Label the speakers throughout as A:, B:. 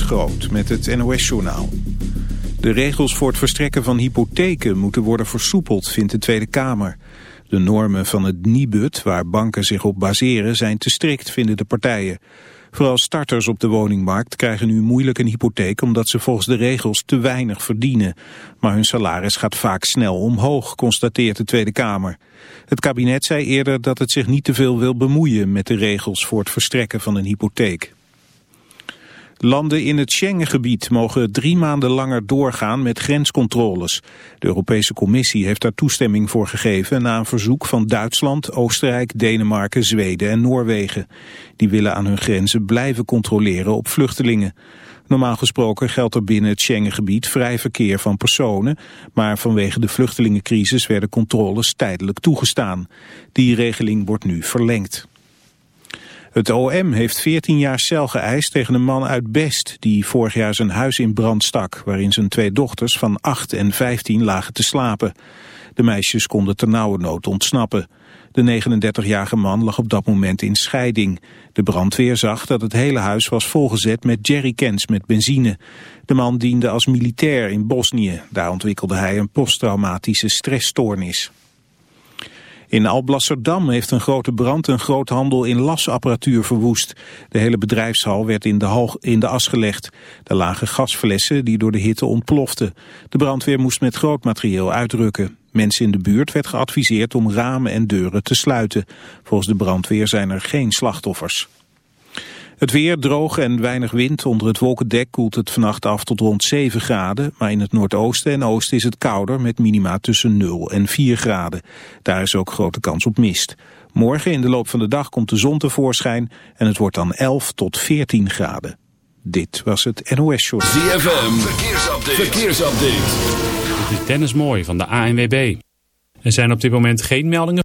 A: Groot met het NOS-journaal. De regels voor het verstrekken van hypotheken moeten worden versoepeld, vindt de Tweede Kamer. De normen van het Nibud, waar banken zich op baseren, zijn te strikt, vinden de partijen. Vooral starters op de woningmarkt krijgen nu moeilijk een hypotheek omdat ze volgens de regels te weinig verdienen. Maar hun salaris gaat vaak snel omhoog, constateert de Tweede Kamer. Het kabinet zei eerder dat het zich niet te veel wil bemoeien met de regels voor het verstrekken van een hypotheek. Landen in het Schengengebied mogen drie maanden langer doorgaan met grenscontroles. De Europese Commissie heeft daar toestemming voor gegeven na een verzoek van Duitsland, Oostenrijk, Denemarken, Zweden en Noorwegen. Die willen aan hun grenzen blijven controleren op vluchtelingen. Normaal gesproken geldt er binnen het Schengengebied vrij verkeer van personen, maar vanwege de vluchtelingencrisis werden controles tijdelijk toegestaan. Die regeling wordt nu verlengd. Het OM heeft 14 jaar cel geëist tegen een man uit Best... die vorig jaar zijn huis in brand stak... waarin zijn twee dochters van 8 en 15 lagen te slapen. De meisjes konden ternauwernood ontsnappen. De 39-jarige man lag op dat moment in scheiding. De brandweer zag dat het hele huis was volgezet met jerrycans met benzine. De man diende als militair in Bosnië. Daar ontwikkelde hij een posttraumatische stressstoornis. In Alblasserdam heeft een grote brand een groothandel in lasapparatuur verwoest. De hele bedrijfshal werd in de, in de as gelegd. Er lagen gasflessen die door de hitte ontploften. De brandweer moest met groot materieel uitrukken. Mensen in de buurt werd geadviseerd om ramen en deuren te sluiten. Volgens de brandweer zijn er geen slachtoffers. Het weer droog en weinig wind. Onder het wolkendek koelt het vannacht af tot rond 7 graden. Maar in het noordoosten en oosten is het kouder met minima tussen 0 en 4 graden. Daar is ook grote kans op mist. Morgen in de loop van de dag komt de zon tevoorschijn en het wordt dan 11 tot 14 graden. Dit was het NOS Show.
B: ZFM, verkeersupdate. verkeersupdate.
C: Dit is Dennis Mooi van de ANWB. Er zijn op dit moment geen meldingen.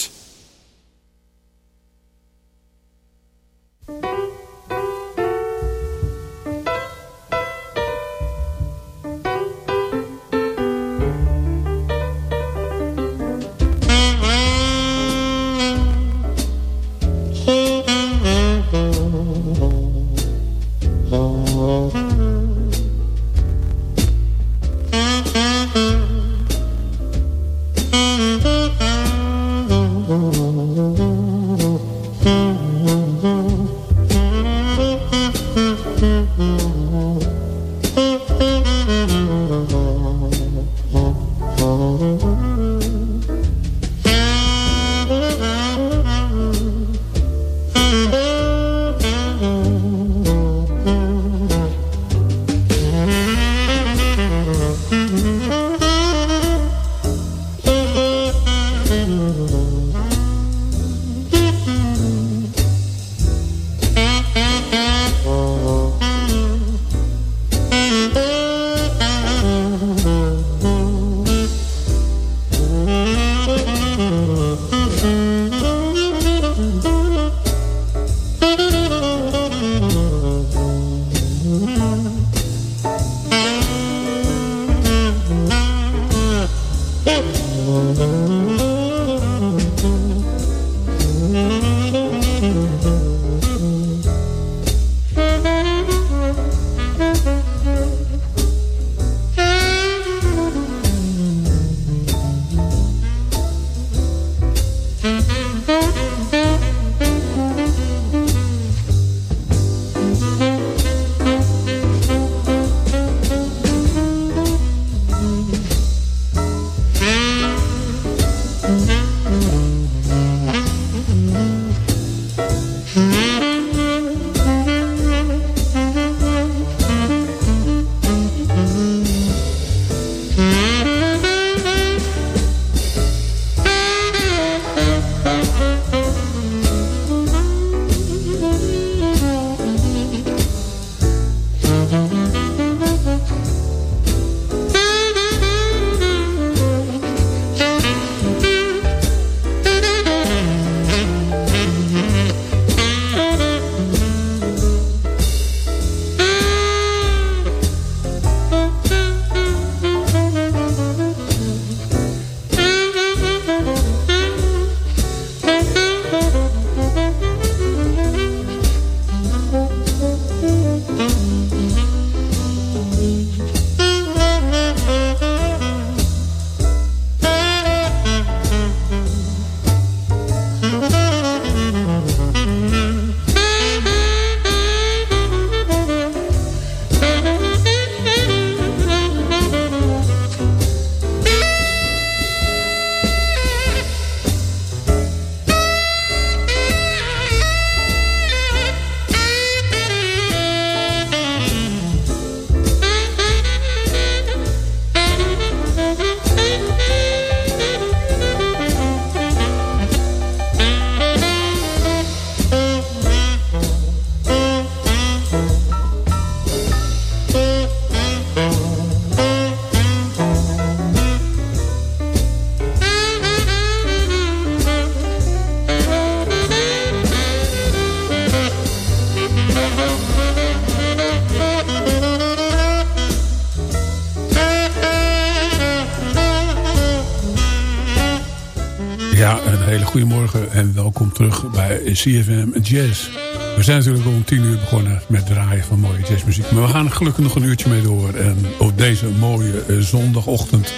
D: CFM Jazz. We zijn natuurlijk om tien uur begonnen met draaien van mooie jazzmuziek. Maar we gaan gelukkig nog een uurtje mee door. En op deze mooie uh, zondagochtend.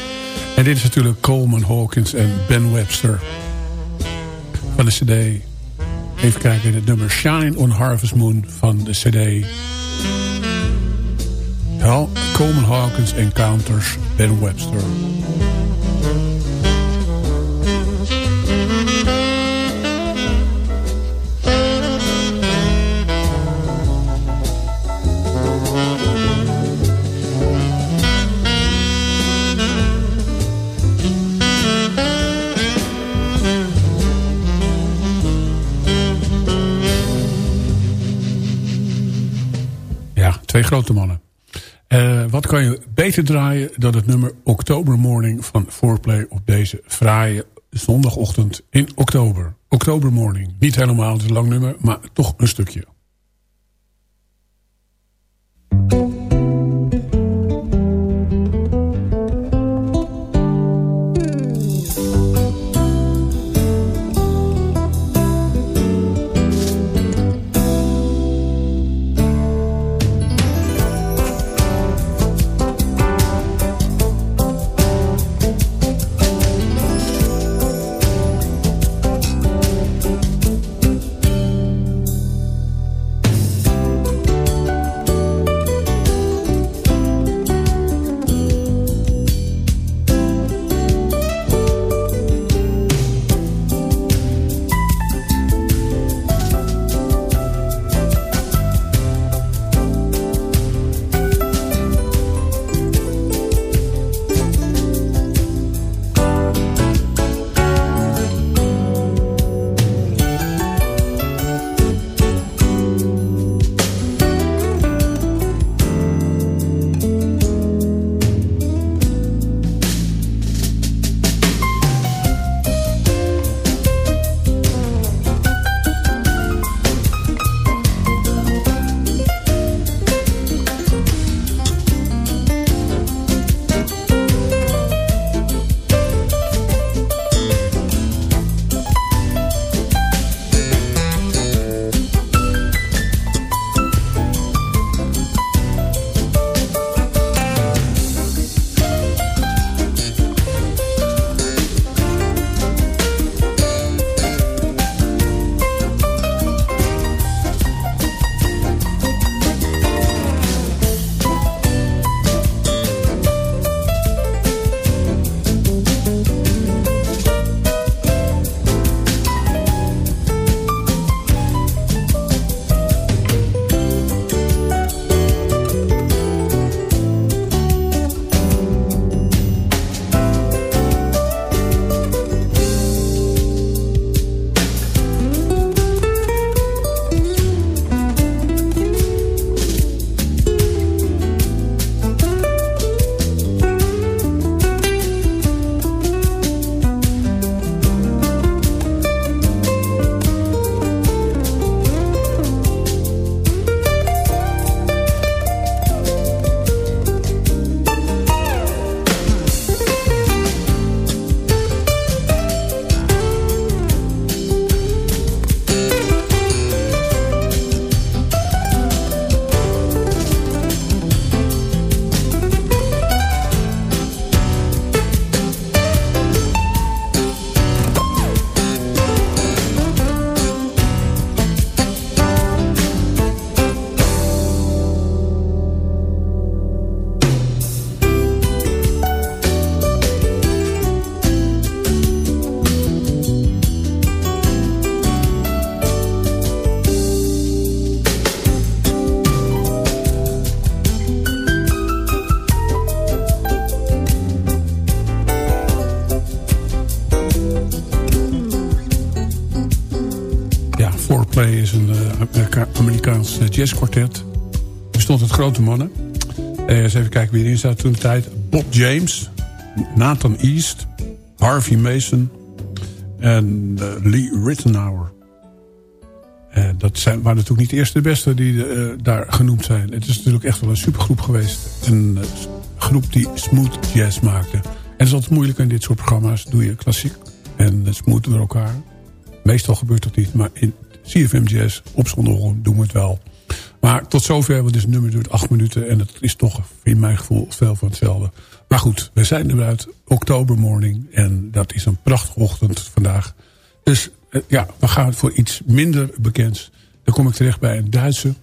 D: En dit is natuurlijk Coleman Hawkins en Ben Webster. Van de cd. Even kijken, het nummer Shine on Harvest Moon van de cd. Coleman Hawkins Encounters Ben Webster. Grote mannen. Uh, wat kan je beter draaien dan het nummer October Morning van Foreplay op deze fraaie zondagochtend in oktober. October Morning. Niet helemaal, het een lang nummer, maar toch een stukje. Jazzkwartet. Bestond het grote mannen. Uh, eens even kijken wie erin zat toen de tijd. Bob James, Nathan East, Harvey Mason en uh, Lee Rittenauer. Uh, dat zijn, waren natuurlijk niet de eerste de beste die daar genoemd zijn. Het is natuurlijk echt wel een supergroep geweest. Een groep die smooth jazz maakte. En het is altijd moeilijk in dit soort programma's. Doe je klassiek en smooth door elkaar. Meestal gebeurt dat niet, maar in CFM Jazz op zondagochtend doen we het wel. Maar tot zover, want dit nummer duurt acht minuten... en het is toch in mijn gevoel veel van hetzelfde. Maar goed, we zijn eruit, oktobermorning... en dat is een prachtige ochtend vandaag. Dus eh, ja, we gaan voor iets minder bekends. Dan kom ik terecht bij een Duitse.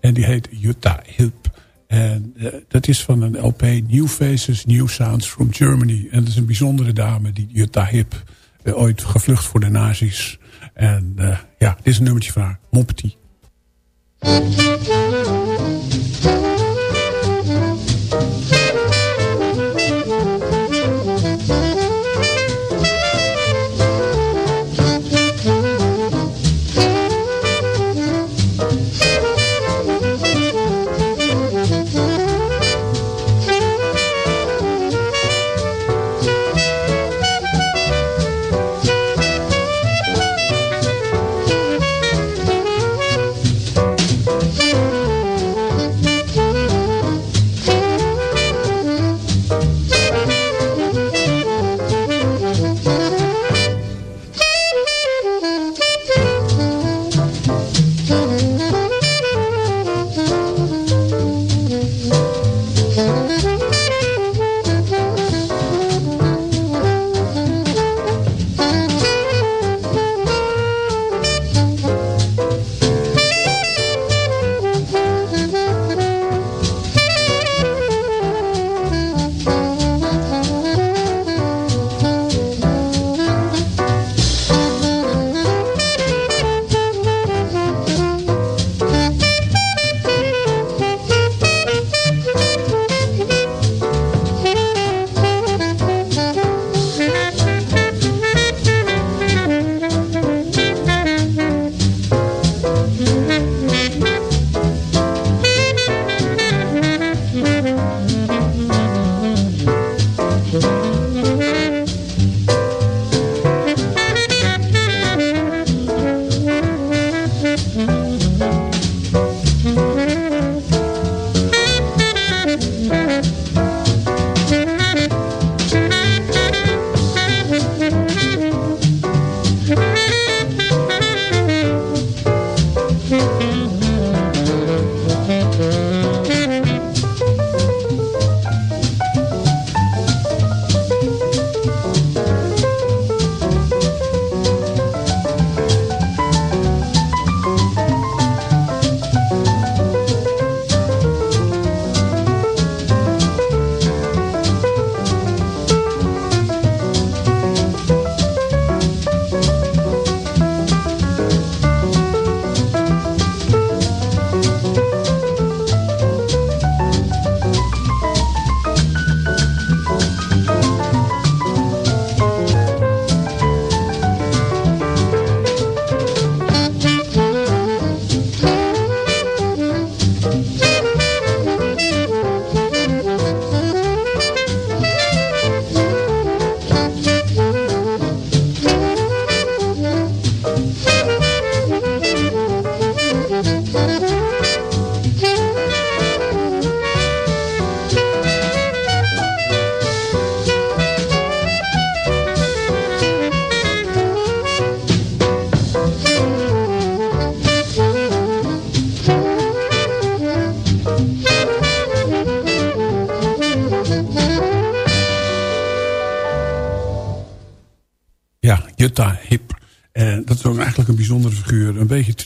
D: En die heet Jutta Hilp. En uh, dat is van een LP New Faces, New Sounds from Germany. En dat is een bijzondere dame, die Jutta Hip. Uh, ooit gevlucht voor de nazi's. En ja, dit is een nummertje van haar. Moppety. Jutta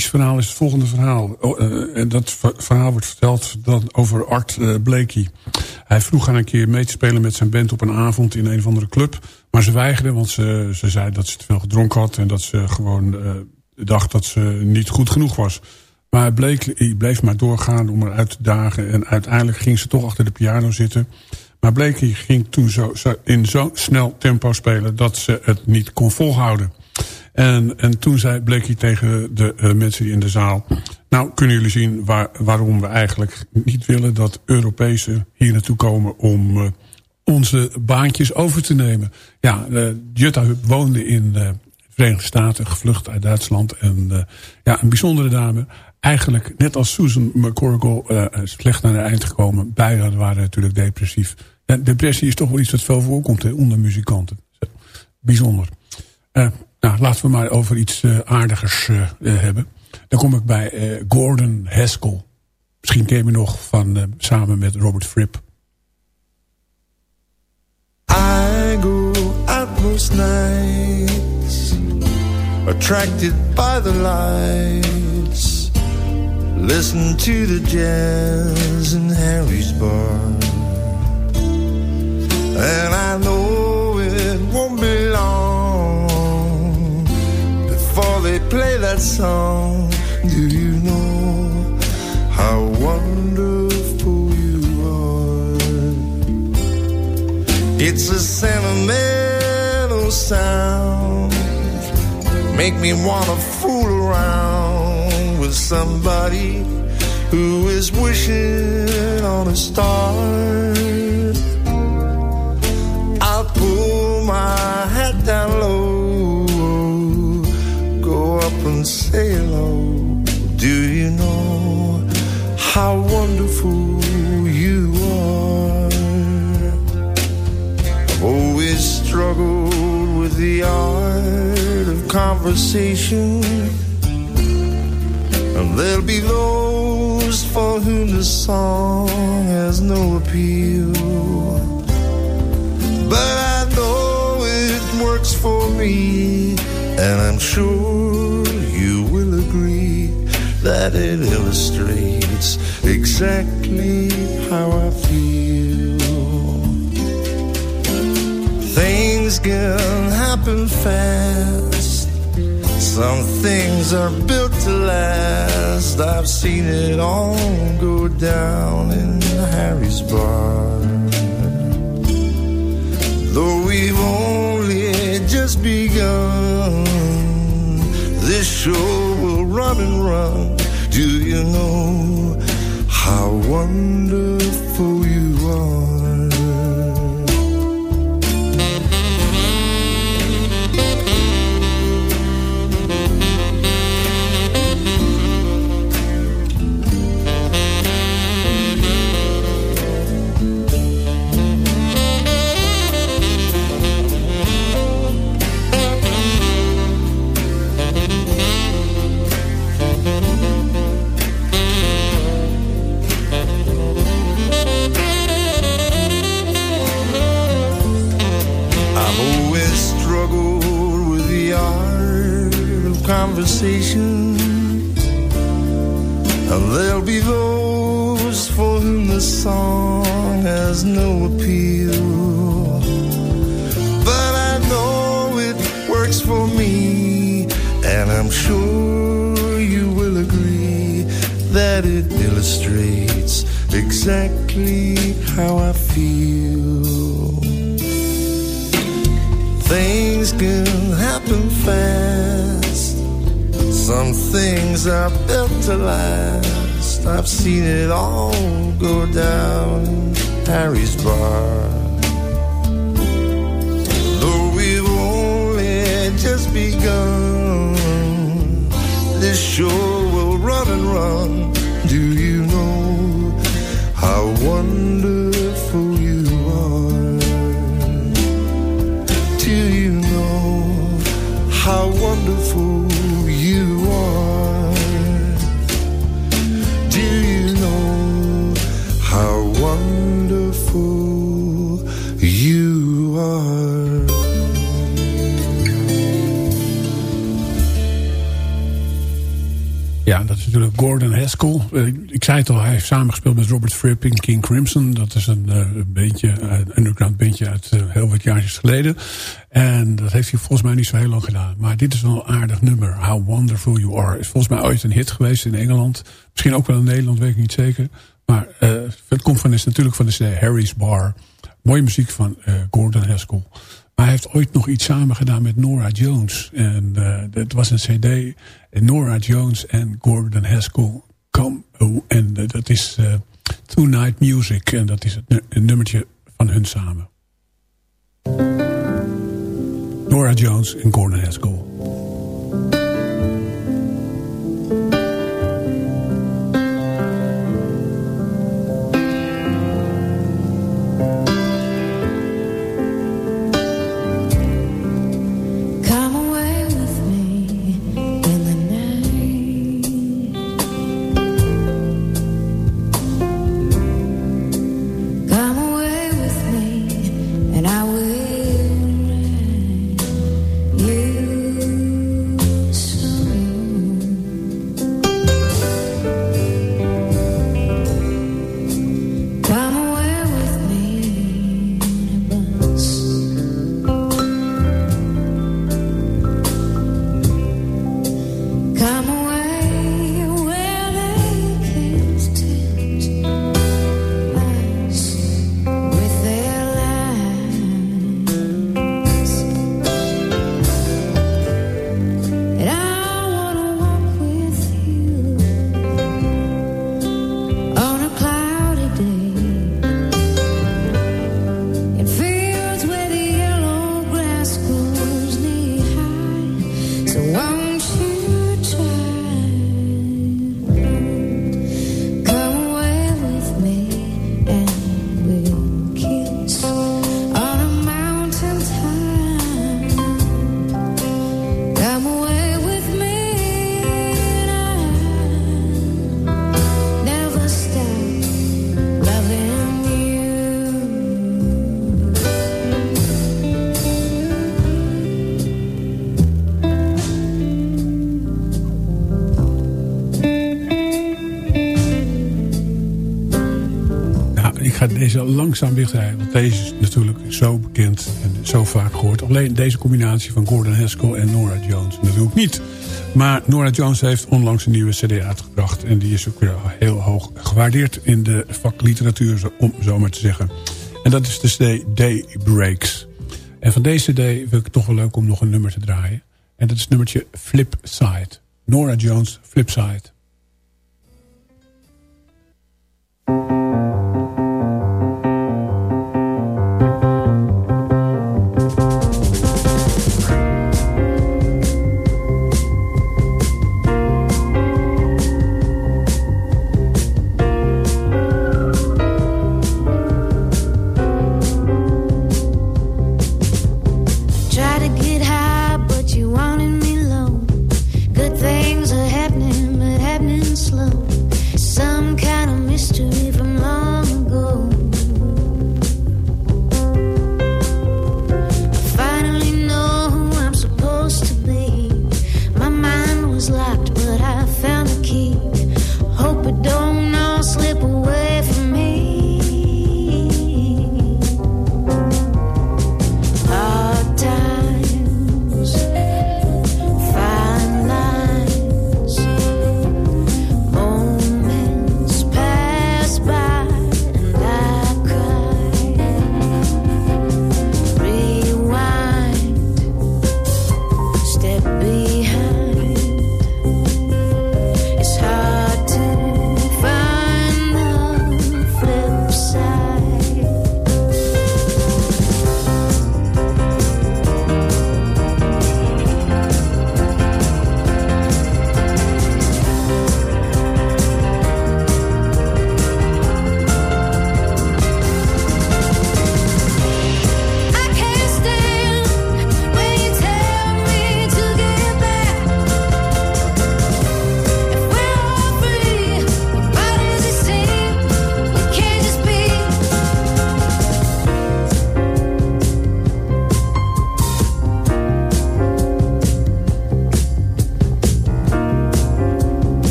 D: Triest verhaal is het volgende verhaal. Oh, uh, en dat verhaal wordt verteld dan over Art uh, Blakey. Hij vroeg aan een keer mee te spelen met zijn band op een avond in een of andere club. Maar ze weigerde, want ze, ze zei dat ze te veel gedronken had. En dat ze gewoon uh, dacht dat ze niet goed genoeg was. Maar Blakey bleef maar doorgaan om eruit te dagen. En uiteindelijk ging ze toch achter de piano zitten. Maar Blakey ging toen zo in zo'n snel tempo spelen dat ze het niet kon volhouden. En, en toen zei Blakey tegen de uh, mensen in de zaal... nou, kunnen jullie zien waar, waarom we eigenlijk niet willen... dat Europese hier naartoe komen om uh, onze baantjes over te nemen. Ja, uh, Jutta woonde in de Verenigde Staten, gevlucht uit Duitsland. En ja, een bijzondere dame. Eigenlijk, net als Susan McCorkle, slecht naar het eind gekomen. Beiden waren natuurlijk depressief. depressie is toch wel iets wat veel voorkomt onder muzikanten. Bijzonder. Nou, laten we maar over iets aardigers hebben. Dan kom ik bij Gordon Haskell. Misschien ken je nog van samen met Robert Fripp.
E: I go out most nights Attracted by the lights Listen to the jazz in Harry's bar And I know they play that song. Do you know how wonderful you are? It's a sentimental sound. Make me wanna fool around with somebody Who is wishing on a star. I'll pull my hat down low say hello. Do you know how wonderful you are? I've always struggled with the art of conversation. And there'll be those for whom the song has no appeal. But I know it works for me, and I'm sure that it illustrates exactly how I feel. Things can happen fast. Some things are built to last. I've seen it all go down in Harry's bar. Though we've only just begun, this show run and run. Do you know how wonderful you are?
D: Met King Crimson. Dat is een uh, een underground bandje uit uh, heel wat jaartjes geleden. En dat heeft hij volgens mij niet zo heel lang gedaan. Maar dit is wel een aardig nummer. How Wonderful You Are. Is volgens mij ooit een hit geweest in Engeland. Misschien ook wel in Nederland, weet ik niet zeker. Maar het komt van, is natuurlijk van de CD Harry's Bar. Mooie muziek van Gordon Haskell. Maar hij heeft ooit nog iets samen gedaan met Nora Jones. En dat was een cd. Nora Jones en Gordon Haskell. Come, oh, en dat is Tonight Music. En dat is het nummertje van hun samen. Nora Jones en Gordon Haskell. Deze langzaam dichtrijden. Want deze is natuurlijk zo bekend en zo vaak gehoord. Alleen deze combinatie van Gordon Haskell en Nora Jones natuurlijk niet. Maar Nora Jones heeft onlangs een nieuwe cd uitgebracht. En die is ook weer heel hoog gewaardeerd in de vakliteratuur, om zo maar te zeggen. En dat is de cd Day Breaks. En van deze cd vind ik het toch wel leuk om nog een nummer te draaien. En dat is nummertje Flip Side. Nora Jones, Flip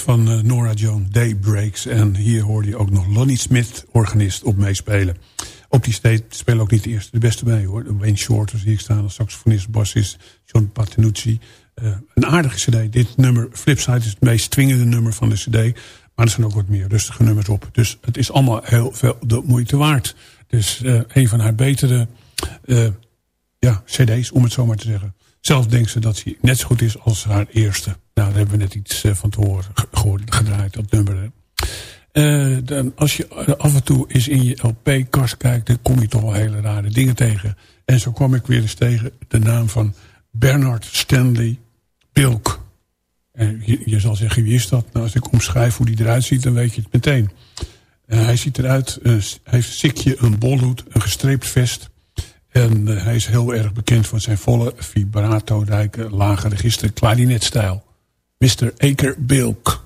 D: van uh, Nora Jones, Daybreaks. En hier hoorde je ook nog Lonnie Smith, organist, op meespelen. Op die state spelen ook niet de eerste de beste bij hoor. Wayne Shorter zie ik staan als saxofonist, bassist. John Patinucci. Uh, een aardige cd. Dit nummer, Flipside, is het meest dwingende nummer van de cd. Maar er zijn ook wat meer rustige nummers op. Dus het is allemaal heel veel de moeite waard. Dus uh, een van haar betere ja, cd's, om het zo maar te zeggen. Zelf denkt ze dat hij net zo goed is als haar eerste. Nou, daar hebben we net iets eh, van te horen gehoord, gedraaid, dat nummer. Uh, dan als je af en toe eens in je LP-kast kijkt... dan kom je toch wel hele rare dingen tegen. En zo kwam ik weer eens tegen de naam van Bernard Stanley Pilk. En je, je, zal zeggen, wie is dat? Nou, als ik omschrijf hoe die eruit ziet, dan weet je het meteen. Hij ziet eruit, hij heeft een sikje, een bolhoed, een gestreept vest... En hij is heel erg bekend van zijn volle vibrato-rijke lage register klarinetstijl. Mr. Aker Bilk.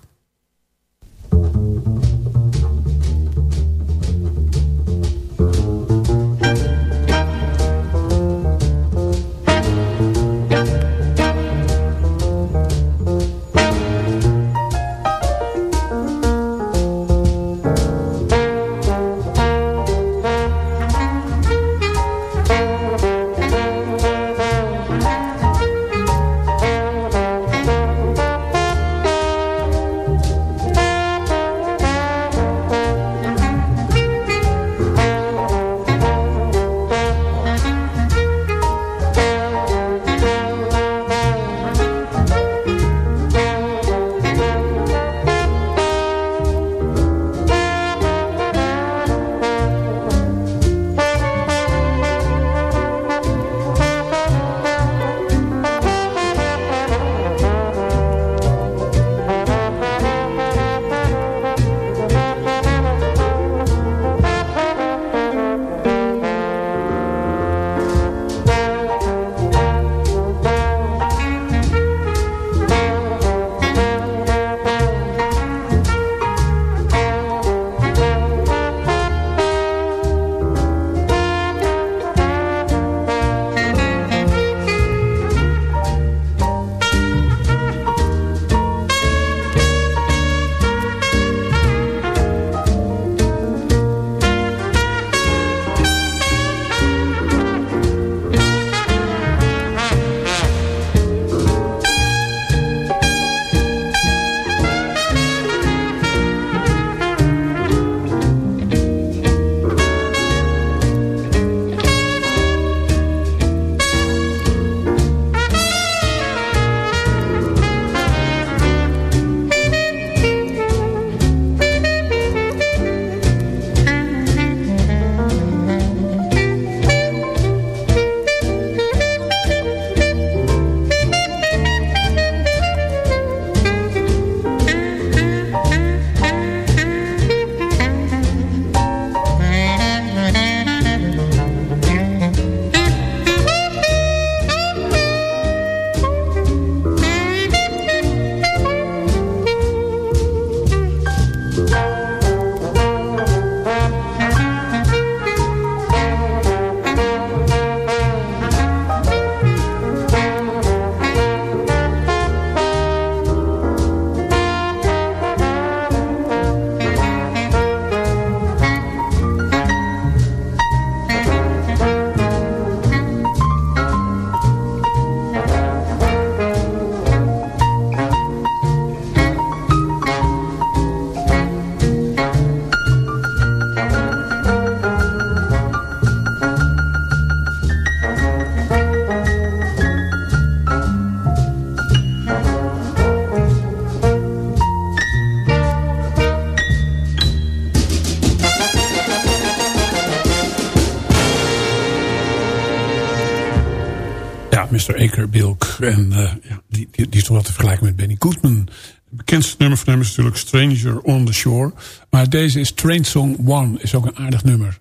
D: En uh, ja, die, die, is toch wel te vergelijken met Benny Goodman. Het bekendste nummer van hem is natuurlijk Stranger on the Shore. Maar deze is Train Song 1. Is ook een aardig nummer.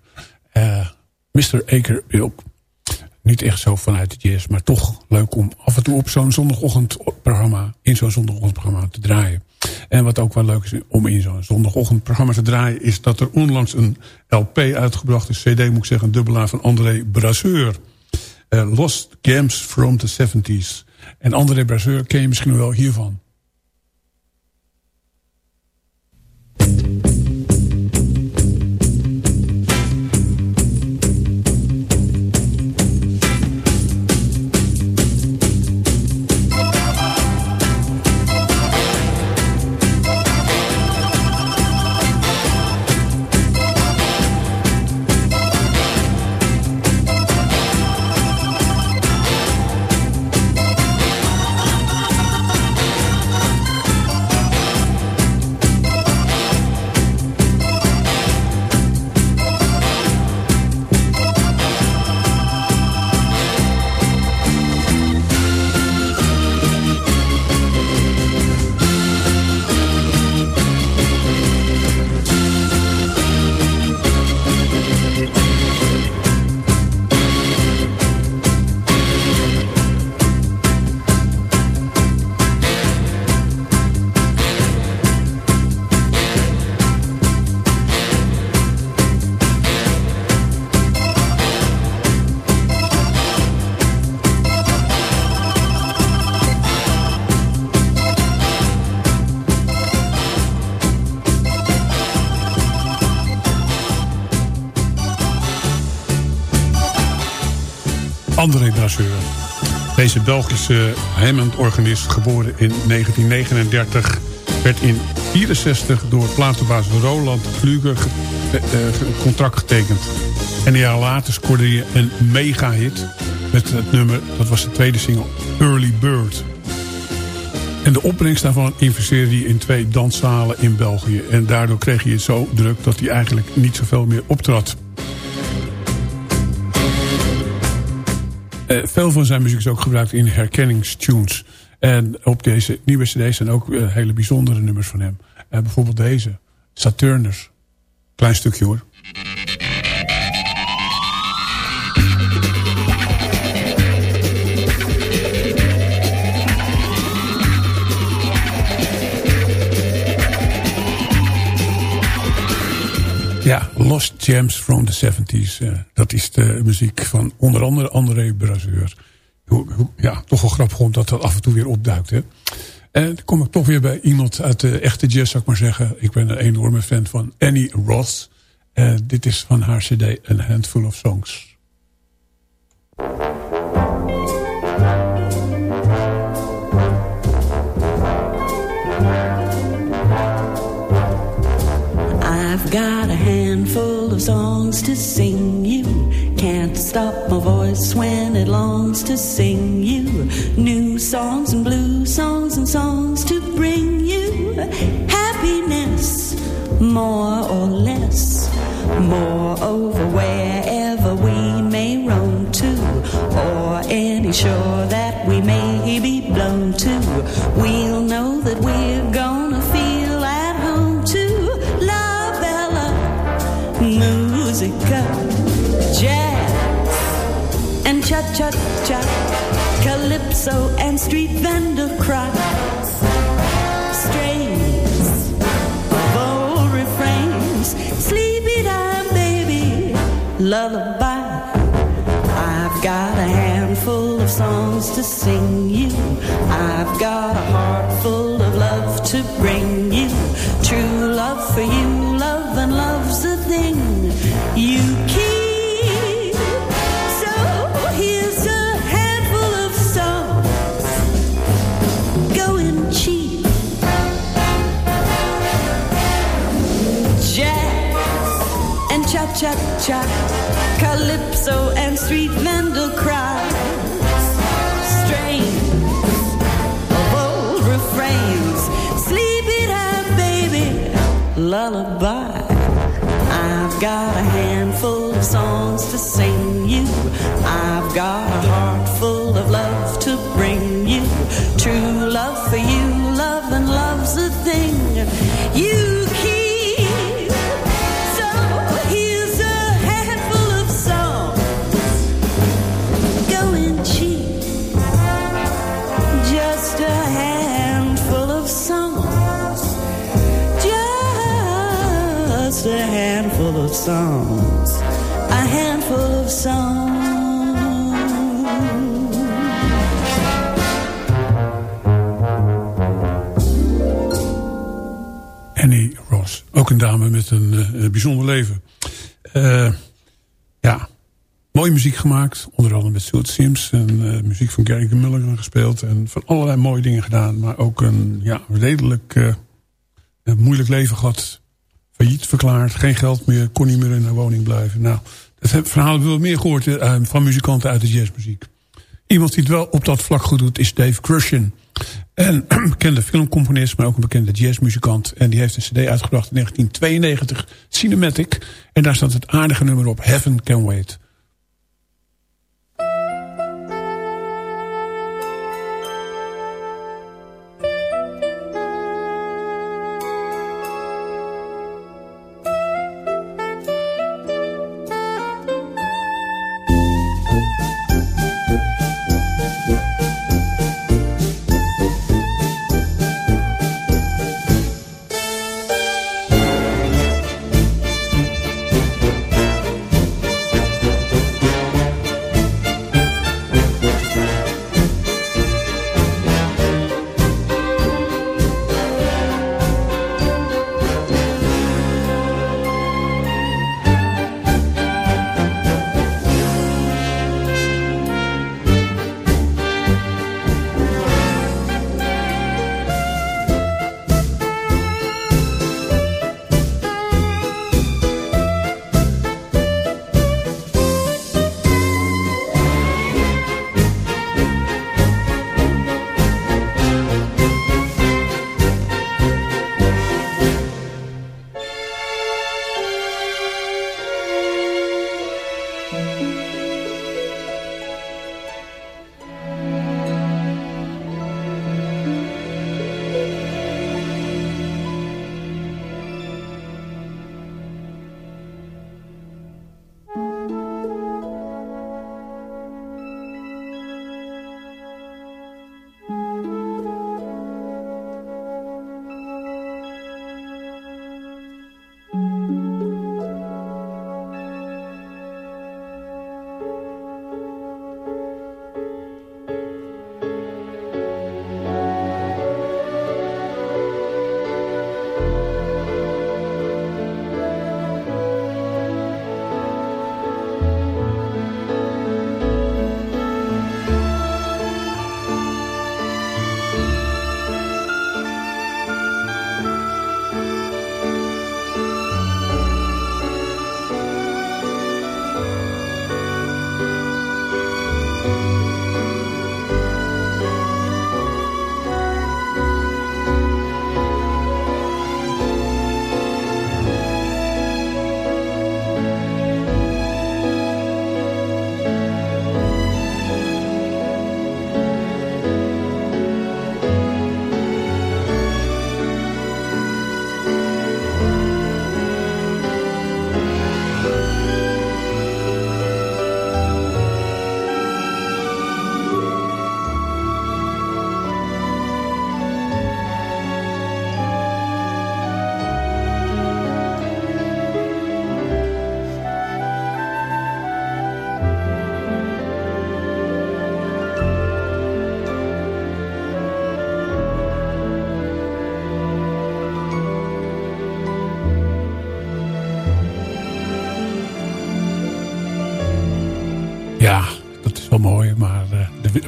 D: Uh, Mr. Aker Bilk. Niet echt zo vanuit de jazz. Maar toch leuk om af en toe op zo'n zondagochtendprogramma... in zo'n zondagochtendprogramma te draaien. En wat ook wel leuk is om in zo'n zondagochtendprogramma te draaien... is dat er onlangs een LP uitgebracht is. CD moet ik zeggen, een dubbelaar van André Brasseur. Uh, Lost Games from the 70s. En André Brasseur ken je misschien wel hiervan. Deze Belgische Hammond-organist, geboren in 1939... werd in 64 door platenbaas Roland Kluger eh, contract getekend. En een jaar later scoorde hij een mega-hit met het nummer... dat was de tweede single, Early Bird... En de opbrengst daarvan investeerde hij in twee danszalen in België. En daardoor kreeg hij het zo druk dat hij eigenlijk niet zoveel meer optrad. Uh, veel van zijn muziek is ook gebruikt in herkenningstunes. En op deze nieuwe cd's zijn ook uh, hele bijzondere nummers van hem. Uh, bijvoorbeeld deze, Saturnus. Klein stukje hoor. Lost Gems from the 70s. Uh, dat is de muziek van onder andere André Brasseur. Ja, toch wel grappig omdat dat af en toe weer opduikt. Hè? En dan kom ik toch weer bij iemand uit de echte jazz, zou ik maar zeggen. Ik ben een enorme fan van Annie Roth. Dit is van haar cd A Handful of Songs.
F: Of songs to sing you. Can't stop my voice when it longs to sing you. New songs and blue songs and songs to bring you happiness, more or less. Moreover, wherever we may roam to, or any shore that we may be blown to, we'll know that we're cha-cha-cha, calypso and street vendor cries, strains of old refrains, sleepy time, baby, lullaby. I've got a handful of songs to sing you. I've got a heart full of love to bring you. True love for you, love and love's the thing calypso and street cries. Strains of old refrains, sleepy time, baby, lullaby. I've got a handful of songs to sing you. I've got a heart full of love to bring you. True love for you, love and love's the thing you songs. A handful of songs.
D: Annie Ross. Ook een dame met een uh, bijzonder leven. Uh, ja, mooie muziek gemaakt. Onder andere met Stuart Sims. En uh, muziek van Gary Mulligan gespeeld. En van allerlei mooie dingen gedaan. Maar ook een ja, redelijk moeilijk leven gehad. Failliet verklaard. Geen geld meer. Kon niet meer in haar woning blijven. Nou, dat heb, verhaal hebben we meer gehoord van muzikanten uit de jazzmuziek. Iemand die het wel op dat vlak goed doet is Dave Crushen. En een bekende filmcomponist, maar ook een bekende jazzmuzikant. En die heeft een cd uitgebracht in 1992, Cinematic. En daar staat het aardige nummer op, Heaven Can Wait.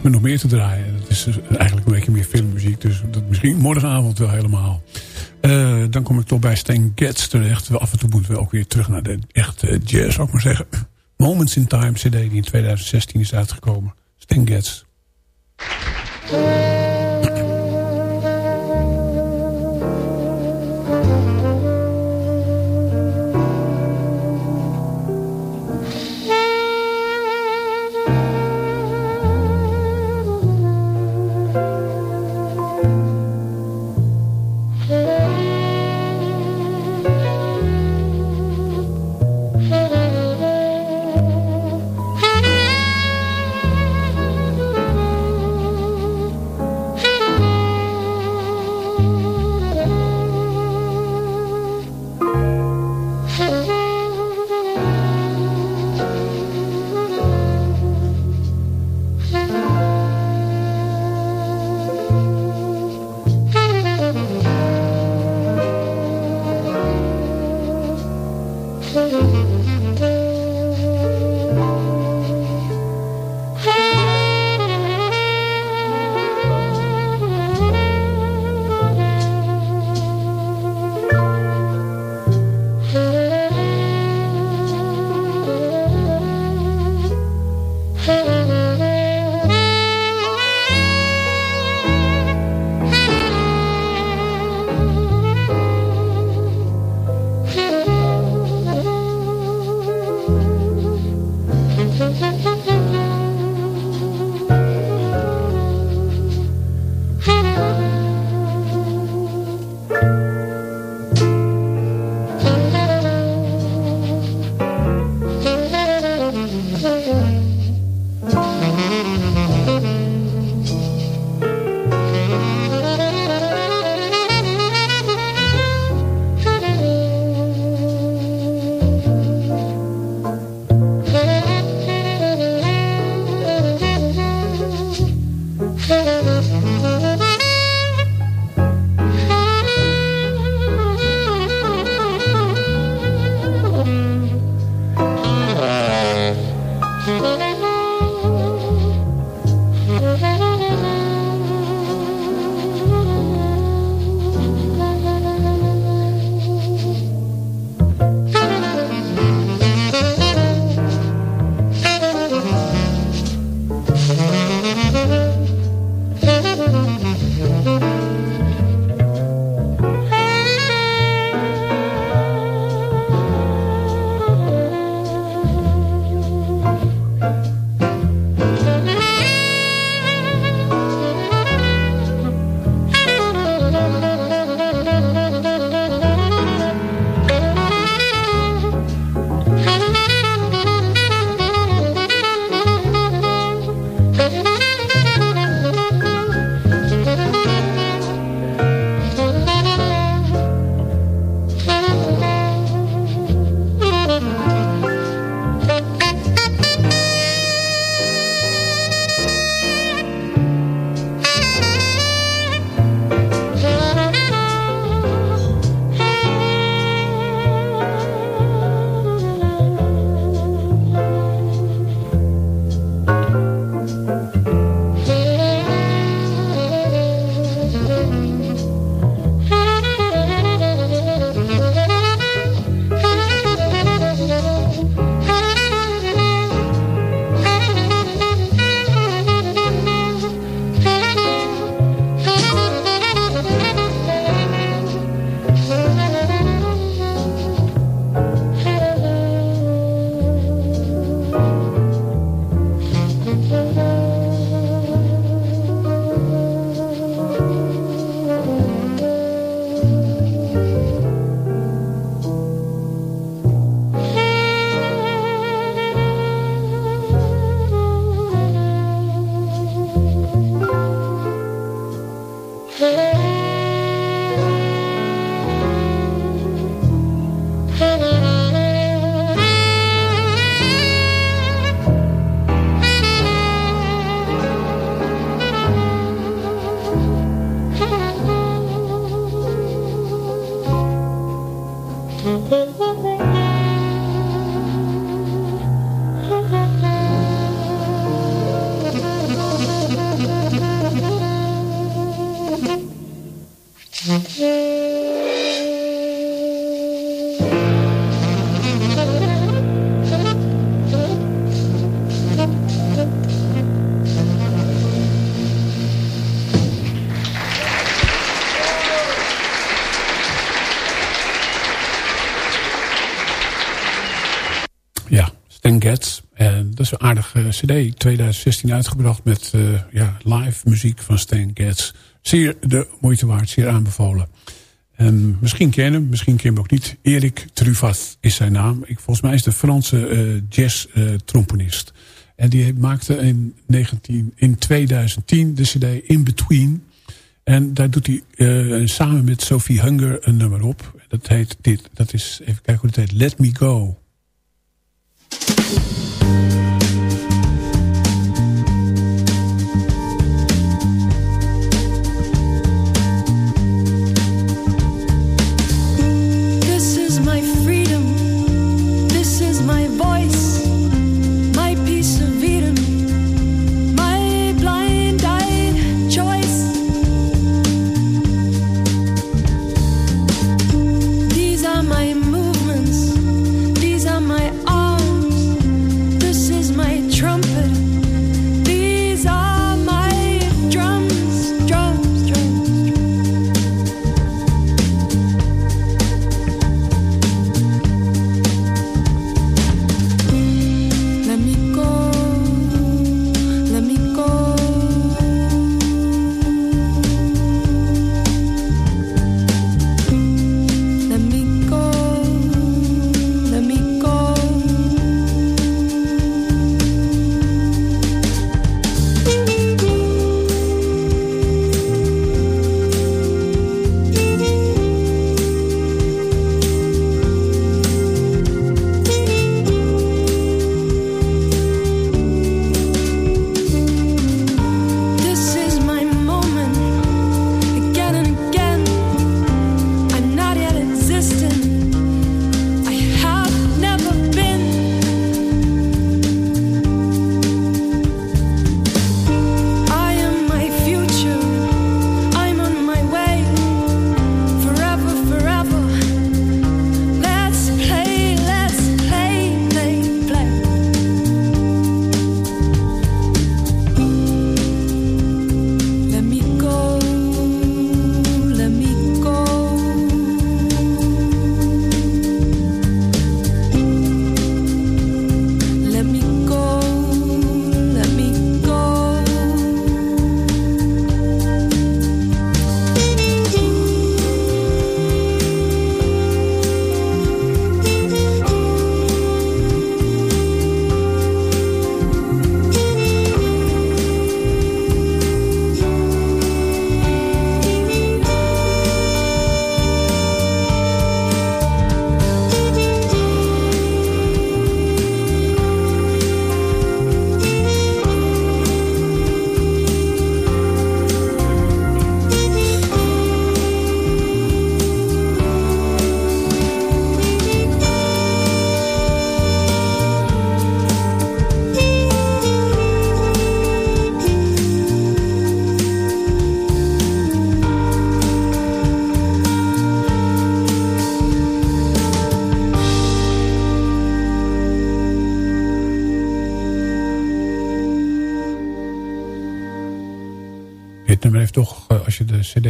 D: Is nog meer te draaien. Dat is dus eigenlijk een beetje meer filmmuziek. Dus dat misschien morgenavond wel helemaal. Uh, dan kom ik toch bij Stan Getz terecht. Af en toe moeten we ook weer terug naar de echte jazz, zou ik maar zeggen. Moments in Time, cd die in 2016 is uitgekomen. Stan. Getz. Aardige cd. 2016 uitgebracht met uh, ja, live muziek van Stan Getz. Zeer de moeite waard, zeer aanbevolen. En misschien ken je hem, misschien ken je hem ook niet. Erik Truvat is zijn naam. Ik, volgens mij is de Franse uh, jazz-tromponist. en die maakte in, 19, in 2010 de cd In Between. En daar doet hij samen met Sophie Hunger een nummer op. Dat heet dit, dat is, even kijken hoe het heet, Let Me Go.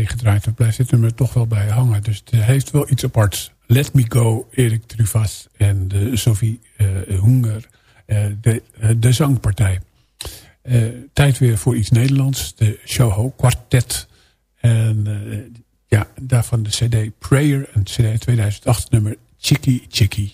D: Gedraaid hebt, blijft dit nummer toch wel bij hangen. Dus het heeft wel iets aparts. Let Me Go, Erik Truvas en de Sophie uh, Hunger, uh, de, uh, de zangpartij. tijd weer voor iets Nederlands, de Shoho Quartet. En ja, daarvan de cd Prayer, een cd 2008 nummer Chicky Chicky.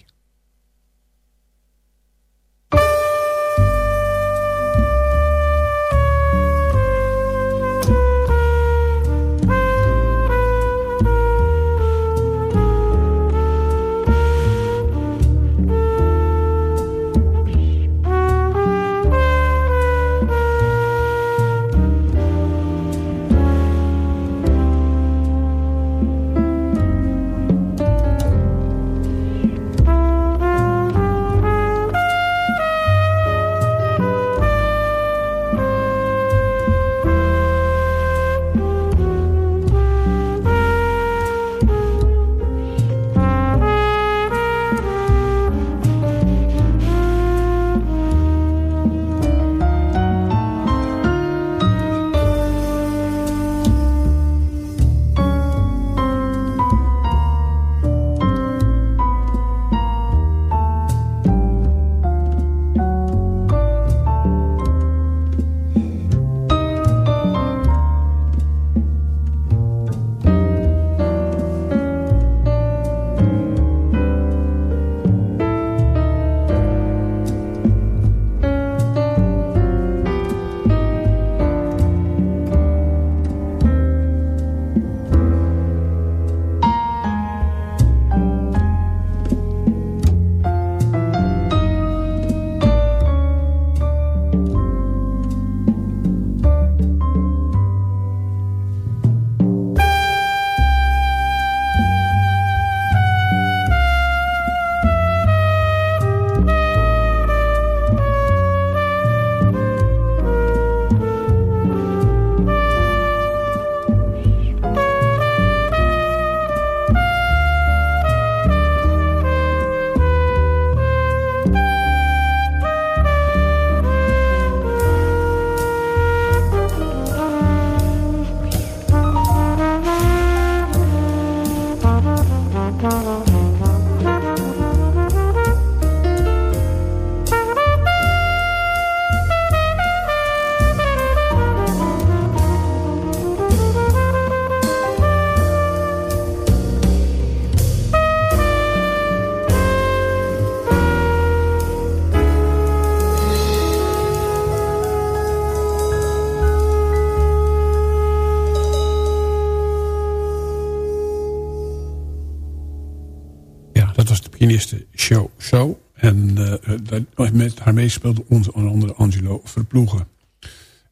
D: Meespeelde onze onder andere Angelo Verploegen.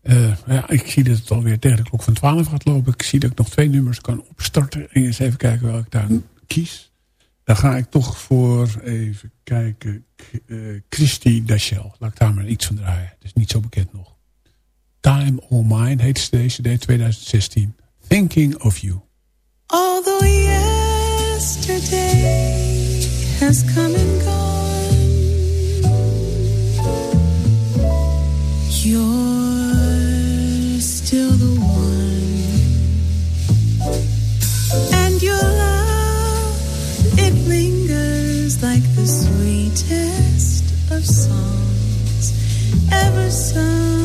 D: Uh, ja, ik zie dat het alweer tegen de klok van 12 gaat lopen. Ik zie dat ik nog twee nummers kan opstarten. En eens even kijken welke ik daar kies. Dan ga ik toch voor, even kijken, uh, Christy Dachel. Laat ik daar maar iets van draaien. Dat is niet zo bekend nog. Time All Mine heet deze CD 2016. Thinking of You.
G: Although yesterday has come and gone sweetest of songs. Ever sung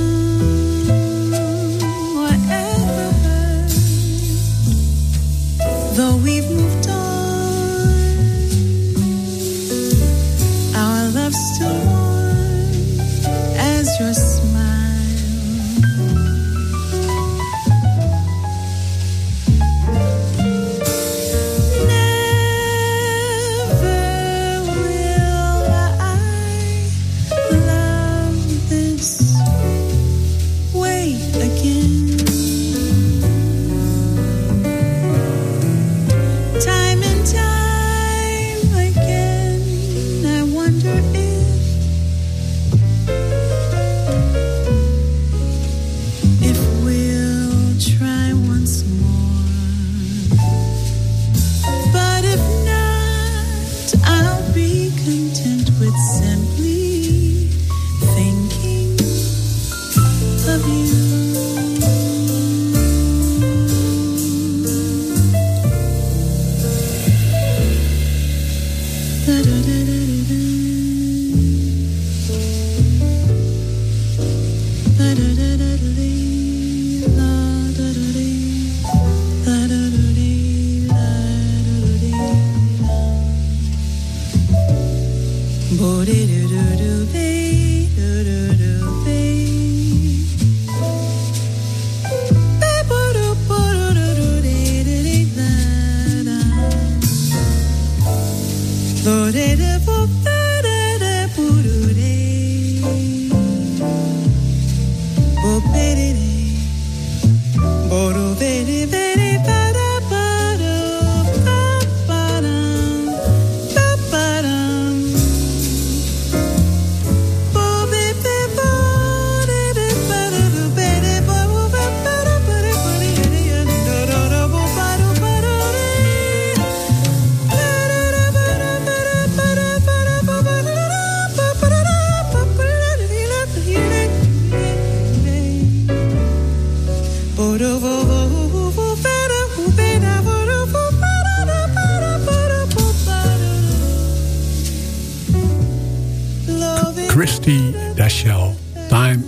D: Christy Dachel. Time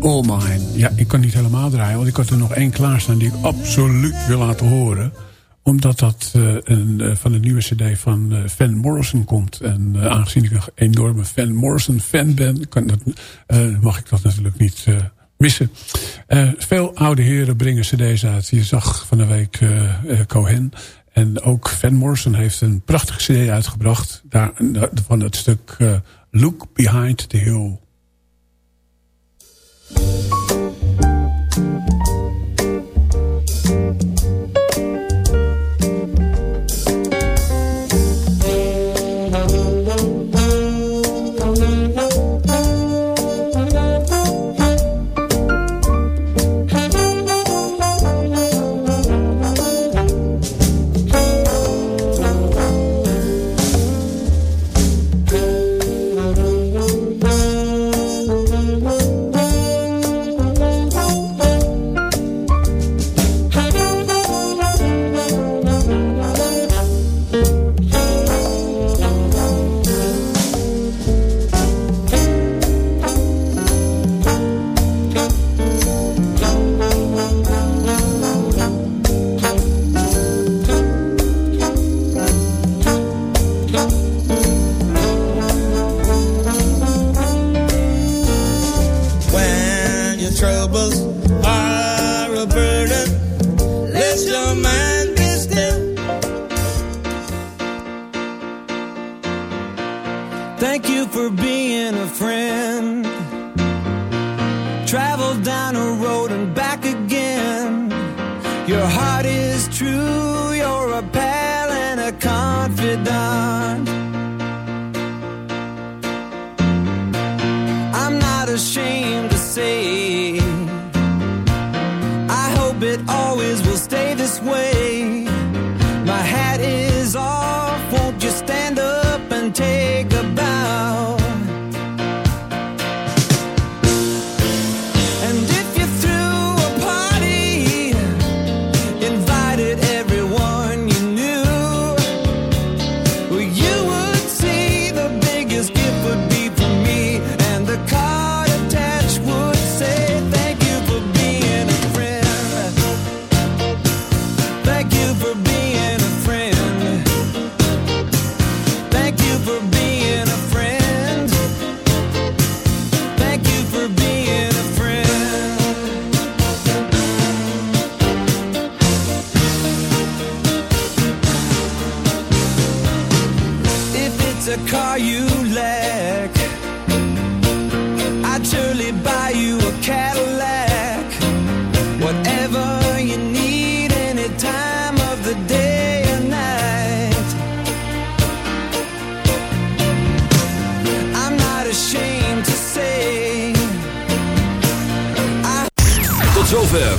D: All Mine. Ja, ik kan niet helemaal draaien, want ik had er nog één klaarstaan die ik absoluut wil laten horen omdat dat een, uh, van de nieuwe cd van uh, Van Morrison komt. En aangezien ik een enorme Van Morrison fan ben... Mag ik dat natuurlijk niet missen. veel oude heren brengen cd's uit. Je zag van de week Cohen. En ook Van Morrison heeft een prachtige cd uitgebracht. Daar, van het stuk Look Behind the Hill.
H: Thank you for being a friend. Travel down a road and back again. Your heart is true, you're a pal and a
B: confidant.